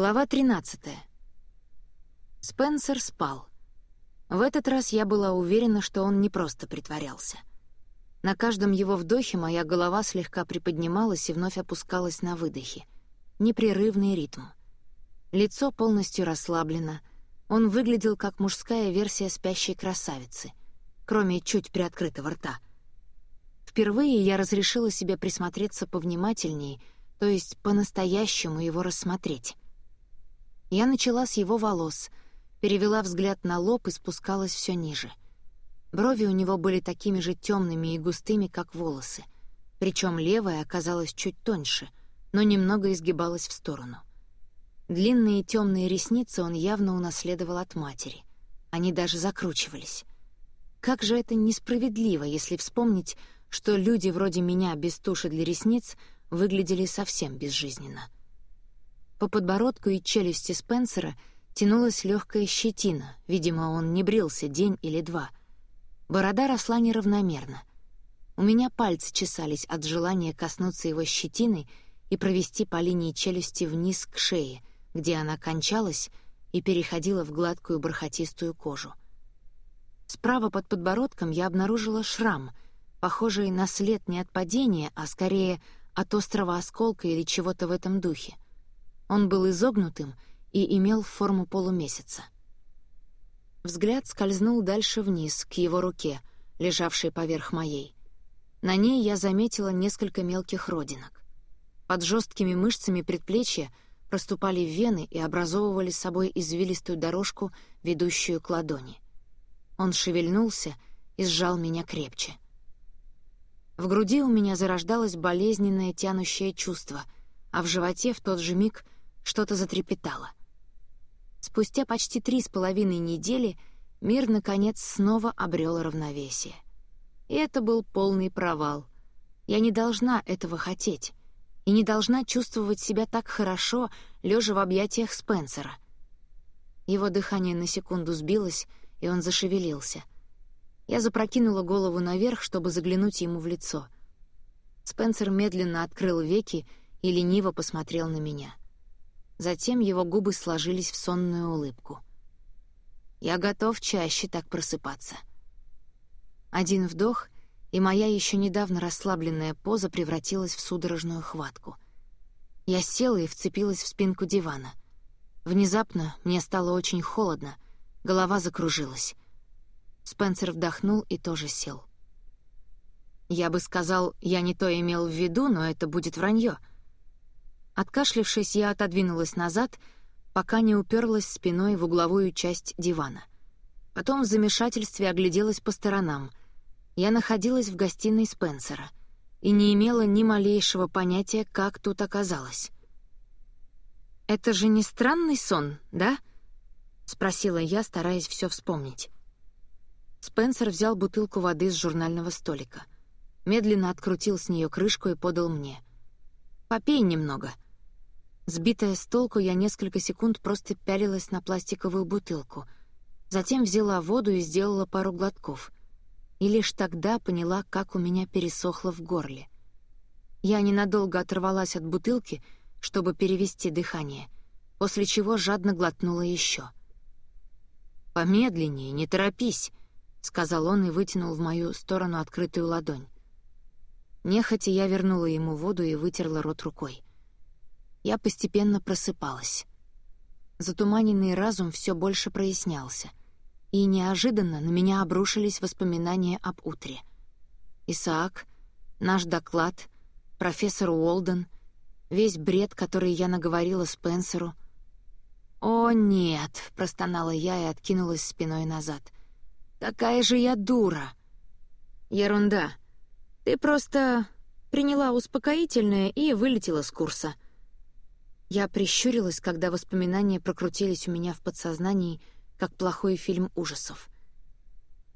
Глава 13. Спенсер спал. В этот раз я была уверена, что он не просто притворялся. На каждом его вдохе моя голова слегка приподнималась и вновь опускалась на выдохе. Непрерывный ритм. Лицо полностью расслаблено. Он выглядел как мужская версия спящей красавицы, кроме чуть приоткрытого рта. Впервые я разрешила себе присмотреться повнимательнее, то есть по-настоящему его рассмотреть. Я начала с его волос, перевела взгляд на лоб и спускалась все ниже. Брови у него были такими же темными и густыми, как волосы. Причем левая оказалась чуть тоньше, но немного изгибалась в сторону. Длинные темные ресницы он явно унаследовал от матери. Они даже закручивались. Как же это несправедливо, если вспомнить, что люди вроде меня без туши для ресниц выглядели совсем безжизненно. По подбородку и челюсти Спенсера тянулась легкая щетина, видимо, он не брился день или два. Борода росла неравномерно. У меня пальцы чесались от желания коснуться его щетины и провести по линии челюсти вниз к шее, где она кончалась и переходила в гладкую бархатистую кожу. Справа под подбородком я обнаружила шрам, похожий на след не от падения, а скорее от острого осколка или чего-то в этом духе — он был изогнутым и имел форму полумесяца. Взгляд скользнул дальше вниз, к его руке, лежавшей поверх моей. На ней я заметила несколько мелких родинок. Под жесткими мышцами предплечья проступали вены и образовывали собой извилистую дорожку, ведущую к ладони. Он шевельнулся и сжал меня крепче. В груди у меня зарождалось болезненное тянущее чувство, а в животе в тот же миг — что-то затрепетало. Спустя почти три с половиной недели мир, наконец, снова обрел равновесие. И это был полный провал. Я не должна этого хотеть и не должна чувствовать себя так хорошо, лежа в объятиях Спенсера. Его дыхание на секунду сбилось, и он зашевелился. Я запрокинула голову наверх, чтобы заглянуть ему в лицо. Спенсер медленно открыл веки и лениво посмотрел на меня — Затем его губы сложились в сонную улыбку. «Я готов чаще так просыпаться». Один вдох, и моя еще недавно расслабленная поза превратилась в судорожную хватку. Я села и вцепилась в спинку дивана. Внезапно мне стало очень холодно, голова закружилась. Спенсер вдохнул и тоже сел. Я бы сказал, я не то имел в виду, но это будет вранье — Откашлившись, я отодвинулась назад, пока не уперлась спиной в угловую часть дивана. Потом в замешательстве огляделась по сторонам. Я находилась в гостиной Спенсера и не имела ни малейшего понятия, как тут оказалась. «Это же не странный сон, да?» — спросила я, стараясь все вспомнить. Спенсер взял бутылку воды с журнального столика. Медленно открутил с нее крышку и подал мне. «Попей немного», — Сбитая с толку, я несколько секунд просто пялилась на пластиковую бутылку. Затем взяла воду и сделала пару глотков. И лишь тогда поняла, как у меня пересохло в горле. Я ненадолго оторвалась от бутылки, чтобы перевести дыхание, после чего жадно глотнула еще. «Помедленнее, не торопись», — сказал он и вытянул в мою сторону открытую ладонь. Нехотя я вернула ему воду и вытерла рот рукой я постепенно просыпалась. Затуманенный разум все больше прояснялся, и неожиданно на меня обрушились воспоминания об утре. Исаак, наш доклад, профессор Уолден, весь бред, который я наговорила Спенсеру. «О, нет!» — простонала я и откинулась спиной назад. «Какая же я дура!» «Ерунда. Ты просто приняла успокоительное и вылетела с курса», я прищурилась, когда воспоминания прокрутились у меня в подсознании, как плохой фильм ужасов.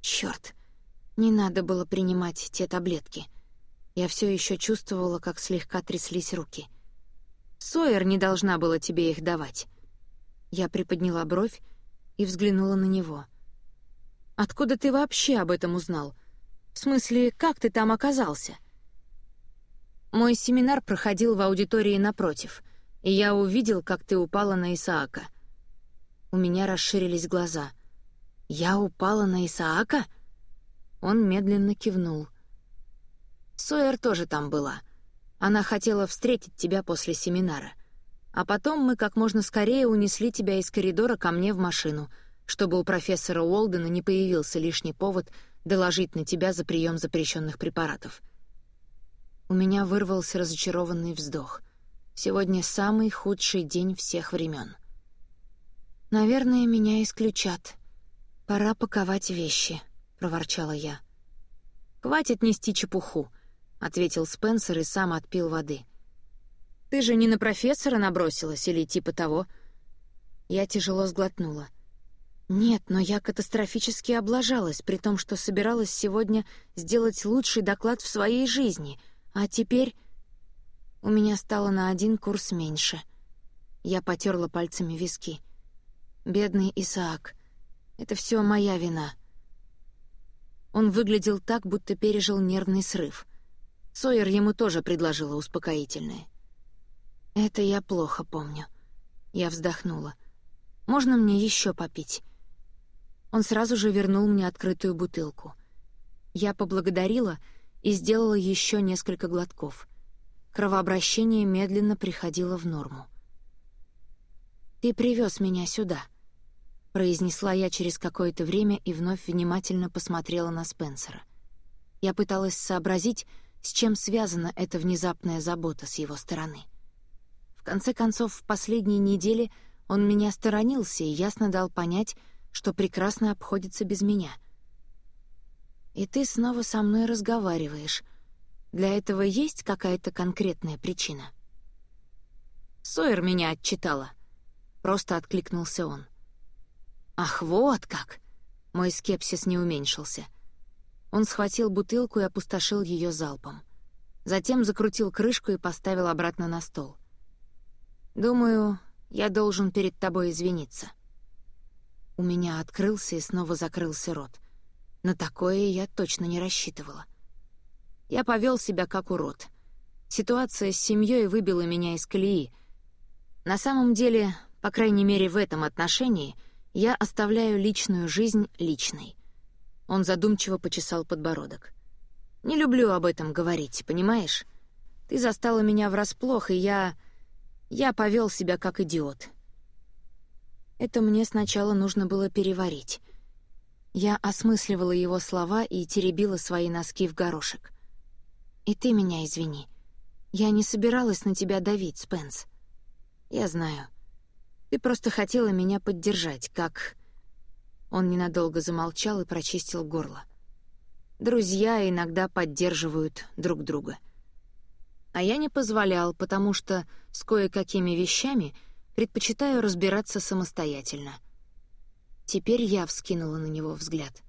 Черт, не надо было принимать те таблетки. Я все еще чувствовала, как слегка тряслись руки. Сойер не должна была тебе их давать. Я приподняла бровь и взглянула на него. «Откуда ты вообще об этом узнал? В смысле, как ты там оказался?» Мой семинар проходил в аудитории напротив — и я увидел, как ты упала на Исаака». У меня расширились глаза. «Я упала на Исаака?» Он медленно кивнул. «Сойер тоже там была. Она хотела встретить тебя после семинара. А потом мы как можно скорее унесли тебя из коридора ко мне в машину, чтобы у профессора Уолдена не появился лишний повод доложить на тебя за прием запрещенных препаратов». У меня вырвался разочарованный вздох. Сегодня самый худший день всех времен. «Наверное, меня исключат. Пора паковать вещи», — проворчала я. «Хватит нести чепуху», — ответил Спенсер и сам отпил воды. «Ты же не на профессора набросилась или типа того?» Я тяжело сглотнула. «Нет, но я катастрофически облажалась, при том, что собиралась сегодня сделать лучший доклад в своей жизни, а теперь у меня стало на один курс меньше». Я потерла пальцами виски. «Бедный Исаак. Это все моя вина». Он выглядел так, будто пережил нервный срыв. Сойер ему тоже предложила успокоительное. «Это я плохо помню». Я вздохнула. «Можно мне еще попить?» Он сразу же вернул мне открытую бутылку. Я поблагодарила и сделала еще несколько глотков. Кровообращение медленно приходило в норму. «Ты привез меня сюда», — произнесла я через какое-то время и вновь внимательно посмотрела на Спенсера. Я пыталась сообразить, с чем связана эта внезапная забота с его стороны. В конце концов, в последние недели он меня сторонился и ясно дал понять, что прекрасно обходится без меня. И ты снова со мной разговариваешь. Для этого есть какая-то конкретная причина? Сойер меня отчитала. Просто откликнулся он. Ах, вот как! Мой скепсис не уменьшился. Он схватил бутылку и опустошил ее залпом. Затем закрутил крышку и поставил обратно на стол. «Думаю, я должен перед тобой извиниться». У меня открылся и снова закрылся рот. На такое я точно не рассчитывала. Я повел себя как урод. Ситуация с семьей выбила меня из колеи. На самом деле, по крайней мере в этом отношении, я оставляю личную жизнь личной. Он задумчиво почесал подбородок. «Не люблю об этом говорить, понимаешь? Ты застала меня врасплох, и я... Я повел себя как идиот. Это мне сначала нужно было переварить. Я осмысливала его слова и теребила свои носки в горошек. «И ты меня извини. Я не собиралась на тебя давить, Спенс. Я знаю. Ты просто хотела меня поддержать, как...» Он ненадолго замолчал и прочистил горло. «Друзья иногда поддерживают друг друга». А я не позволял, потому что с кое-какими вещами — Предпочитаю разбираться самостоятельно. Теперь я вскинула на него взгляд.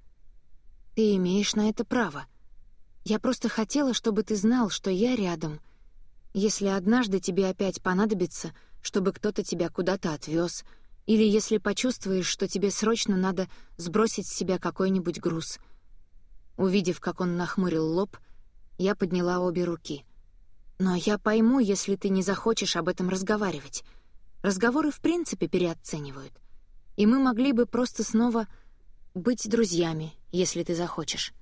«Ты имеешь на это право. Я просто хотела, чтобы ты знал, что я рядом. Если однажды тебе опять понадобится, чтобы кто-то тебя куда-то отвез, или если почувствуешь, что тебе срочно надо сбросить с себя какой-нибудь груз». Увидев, как он нахмурил лоб, я подняла обе руки. «Но я пойму, если ты не захочешь об этом разговаривать. Разговоры в принципе переоценивают. И мы могли бы просто снова быть друзьями, если ты захочешь.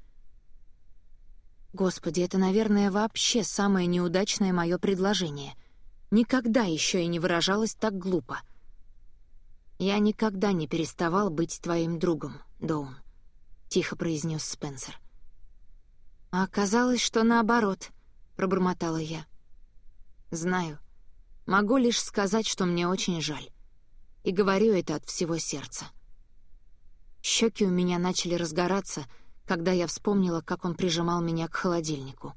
Господи, это, наверное, вообще самое неудачное мое предложение. Никогда еще и не выражалось так глупо. «Я никогда не переставал быть твоим другом, Доун», — тихо произнес Спенсер. «А оказалось, что наоборот», — пробормотала я. «Знаю. Могу лишь сказать, что мне очень жаль. И говорю это от всего сердца. Щеки у меня начали разгораться, когда я вспомнила, как он прижимал меня к холодильнику.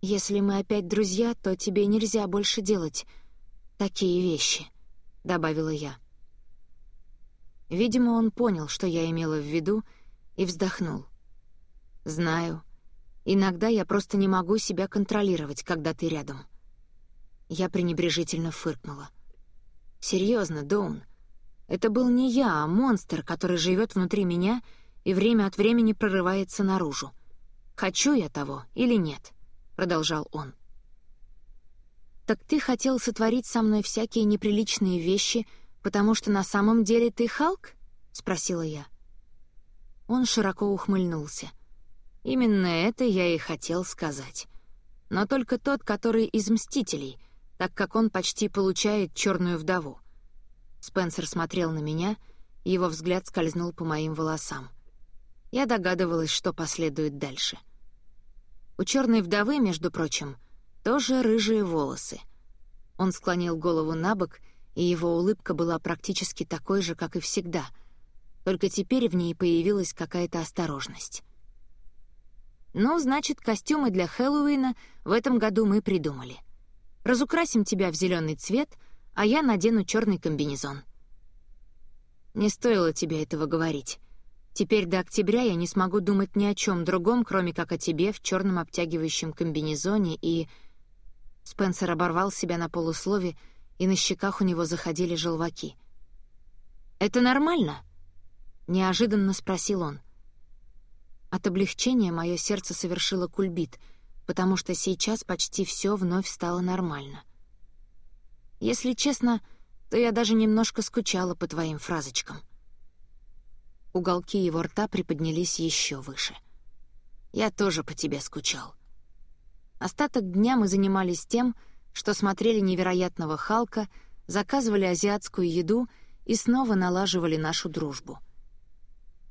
«Если мы опять друзья, то тебе нельзя больше делать такие вещи», — добавила я. Видимо, он понял, что я имела в виду, и вздохнул. «Знаю. Иногда я просто не могу себя контролировать, когда ты рядом». Я пренебрежительно фыркнула. Серьезно, Доун. Это был не я, а монстр, который живет внутри меня и время от времени прорывается наружу. Хочу я того или нет?» — продолжал он. «Так ты хотел сотворить со мной всякие неприличные вещи, потому что на самом деле ты Халк?» — спросила я. Он широко ухмыльнулся. «Именно это я и хотел сказать. Но только тот, который из «Мстителей», так как он почти получает черную вдову». Спенсер смотрел на меня, его взгляд скользнул по моим волосам. Я догадывалась, что последует дальше. У черной вдовы, между прочим, тоже рыжие волосы. Он склонил голову на бок, и его улыбка была практически такой же, как и всегда, только теперь в ней появилась какая-то осторожность. «Ну, значит, костюмы для Хэллоуина в этом году мы придумали. Разукрасим тебя в зеленый цвет, а я надену черный комбинезон». «Не стоило тебе этого говорить. Теперь до октября я не смогу думать ни о чем другом, кроме как о тебе в черном обтягивающем комбинезоне и...» Спенсер оборвал себя на полуслове, и на щеках у него заходили желваки. «Это нормально?» — неожиданно спросил он. От облегчения мое сердце совершило кульбит, потому что сейчас почти все вновь стало нормально. Если честно, то я даже немножко скучала по твоим фразочкам. Уголки его рта приподнялись еще выше. «Я тоже по тебе скучал». Остаток дня мы занимались тем, что смотрели невероятного Халка, заказывали азиатскую еду и снова налаживали нашу дружбу.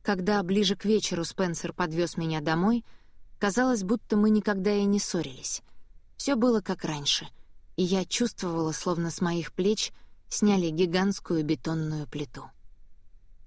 Когда ближе к вечеру Спенсер подвез меня домой, казалось, будто мы никогда и не ссорились. Все было как раньше, и я чувствовала, словно с моих плеч сняли гигантскую бетонную плиту.